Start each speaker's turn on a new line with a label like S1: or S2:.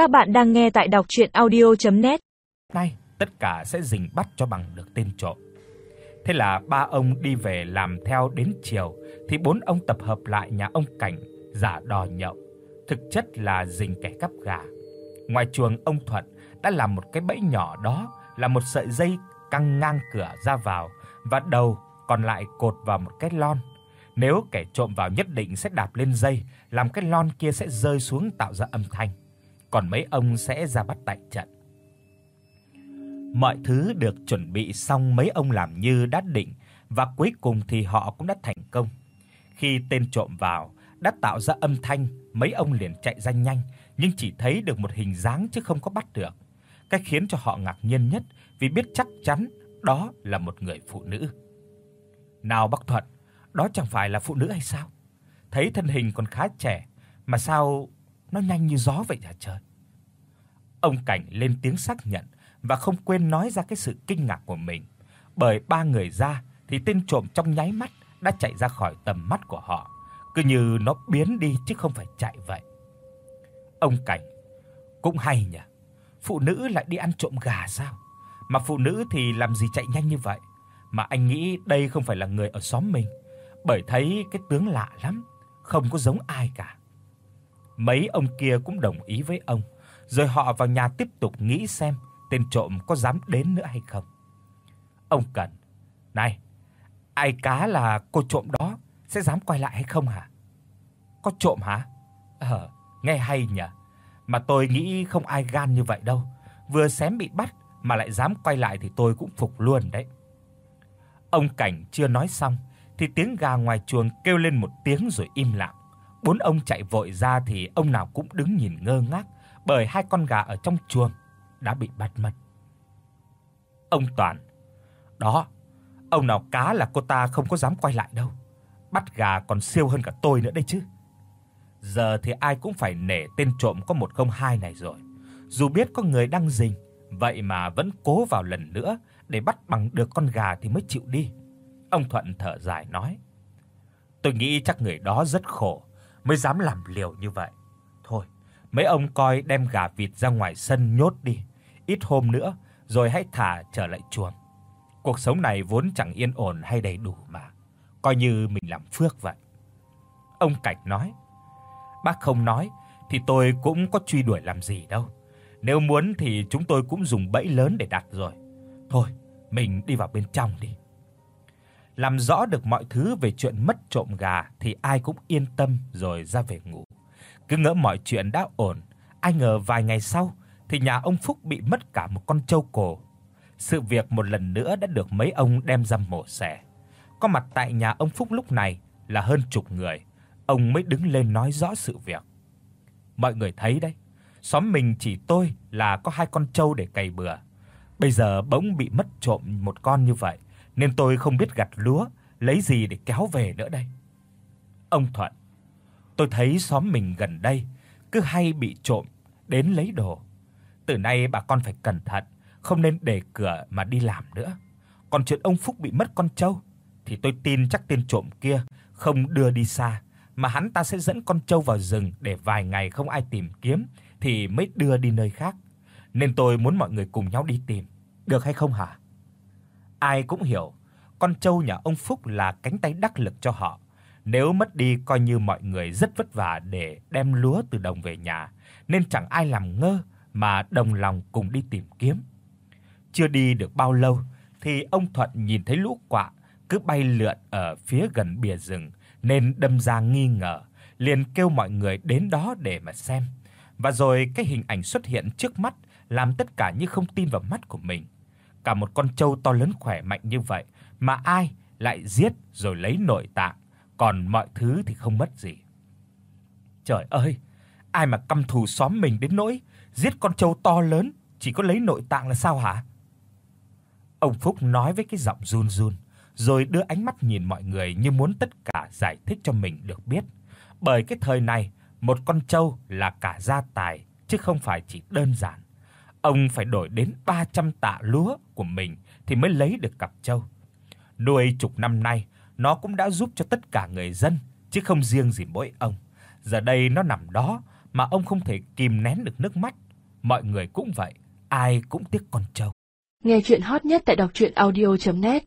S1: Các bạn đang nghe tại đọc audio net
S2: Nay, tất cả sẽ rình bắt cho bằng được tên trộm. Thế là ba ông đi về làm theo đến chiều thì bốn ông tập hợp lại nhà ông Cảnh giả đò nhậu, thực chất là rình kẻ cắp gà. Ngoài chuồng ông Thuận đã làm một cái bẫy nhỏ đó là một sợi dây căng ngang cửa ra vào và đầu còn lại cột vào một cái lon. Nếu kẻ trộm vào nhất định sẽ đạp lên dây, làm cái lon kia sẽ rơi xuống tạo ra âm thanh. Còn mấy ông sẽ ra bắt tại trận. Mọi thứ được chuẩn bị xong mấy ông làm như đã định và cuối cùng thì họ cũng đã thành công. Khi tên trộm vào đã tạo ra âm thanh, mấy ông liền chạy ra nhanh nhưng chỉ thấy được một hình dáng chứ không có bắt được. Cái khiến cho họ ngạc nhiên nhất vì biết chắc chắn đó là một người phụ nữ. Nào Bắc Thuận, đó chẳng phải là phụ nữ hay sao? Thấy thân hình còn khá trẻ mà sao nó nhanh như gió vậy hả trời? Ông Cảnh lên tiếng xác nhận và không quên nói ra cái sự kinh ngạc của mình, bởi ba người ra thì tên trộm trong nháy mắt đã chạy ra khỏi tầm mắt của họ, cứ như nó biến đi chứ không phải chạy vậy. Ông Cảnh cũng hay nhỉ. Phụ nữ lại đi ăn trộm gà sao? Mà phụ nữ thì làm gì chạy nhanh như vậy? Mà anh nghĩ đây không phải là người ở xóm mình, bởi thấy cái tướng lạ lắm, không có giống ai cả. Mấy ông kia cũng đồng ý với ông, rồi họ vào nhà tiếp tục nghĩ xem tên trộm có dám đến nữa hay không. Ông Cần, "Này, ai cá là cô trộm đó sẽ dám quay lại hay không hả?" "Có trộm hả?" "Ờ, nghe hay nhỉ. Mà tôi nghĩ không ai gan như vậy đâu, vừa xém bị bắt mà lại dám quay lại thì tôi cũng phục luôn đấy." Ông Cảnh chưa nói xong thì tiếng gà ngoài chuồng kêu lên một tiếng rồi im lặng. Bốn ông chạy vội ra thì ông nào cũng đứng nhìn ngơ ngác bởi hai con gà ở trong chuồng đã bị bắt mất. Ông Toàn, đó, ông nào cá là cô ta không có dám quay lại đâu. Bắt gà còn siêu hơn cả tôi nữa đây chứ. Giờ thì ai cũng phải nể tên trộm có 102 này rồi. Dù biết có người đang rình, vậy mà vẫn cố vào lần nữa để bắt bằng được con gà thì mới chịu đi. Ông Thuận thở dài nói: "Tôi nghĩ chắc người đó rất khổ mới dám làm liều như vậy. Thôi, mấy ông coi đem gà vịt ra ngoài sân nhốt đi, ít hôm nữa rồi hãy thả trở lại chuồng. Cuộc sống này vốn chẳng yên ổn hay đầy đủ mà, coi như mình làm phước vậy." Ông Cạch nói: "Bác không nói thì tôi cũng có truy đuổi làm gì đâu. Nếu muốn thì chúng tôi cũng dùng bẫy lớn để đặt rồi. Thôi, mình đi vào bên trong đi." Làm rõ được mọi thứ về chuyện mất trộm gà thì ai cũng yên tâm rồi ra về ngủ. Cứ ngỡ mọi chuyện đã ổn, ai ngờ vài ngày sau thì nhà ông Phúc bị mất cả một con trâu cổ. Sự việc một lần nữa đã được mấy ông đem ra mổ xẻ. Có mặt tại nhà ông Phúc lúc này là hơn chục người, ông mới đứng lên nói rõ sự việc. Mọi người thấy đấy, xóm mình chỉ tôi là có hai con trâu để cày bừa. Bây giờ bỗng bị mất trộm một con như vậy, nên tôi không biết gặt lúa, lấy gì để kéo về nữa đây. Ông Thuận, tôi thấy xóm mình gần đây cứ hay bị trộm đến lấy đồ. Từ nay bà con phải cẩn thận, không nên để cửa mà đi làm nữa. Còn chuyện ông Phúc bị mất con trâu thì tôi tin chắc tên trộm kia không đưa đi xa, mà hắn ta sẽ dẫn con trâu vào rừng để vài ngày không ai tìm kiếm thì mới đưa đi nơi khác. Nên tôi muốn mọi người cùng nhau đi tìm, được hay không hả? Ai cũng hiểu, con trâu nhà ông Phúc là cánh tay đắc lực cho họ. Nếu mất đi coi như mọi người rất vất vả để đem lúa từ đồng về nhà, nên chẳng ai làm ngơ mà đồng lòng cùng đi tìm kiếm. Chưa đi được bao lâu thì ông Thuận nhìn thấy lũ quạ cứ bay lượn ở phía gần bìa rừng nên đâm ra nghi ngờ, liền kêu mọi người đến đó để mà xem. Và rồi cái hình ảnh xuất hiện trước mắt làm tất cả như không tin vào mắt của mình. Cả một con trâu to lớn khỏe mạnh như vậy mà ai lại giết rồi lấy nội tạng, còn mọi thứ thì không mất gì. Trời ơi, ai mà căm thù xóm mình đến nỗi giết con trâu to lớn chỉ có lấy nội tạng là sao hả? Ông Phúc nói với cái giọng run run, rồi đưa ánh mắt nhìn mọi người như muốn tất cả giải thích cho mình được biết. Bởi cái thời này, một con trâu là cả gia tài chứ không phải chỉ đơn giản. Ông phải đổi đến 300 tạ lúa của mình thì mới lấy được cặp trâu. Nuôi chục năm nay, nó cũng đã giúp cho tất cả người dân chứ không riêng gì mỗi ông. Giờ đây nó nằm đó mà ông không thể kìm nén được nước mắt, mọi người cũng vậy, ai cũng tiếc con trâu.
S3: Nghe truyện hot nhất tại doctruyenaudio.net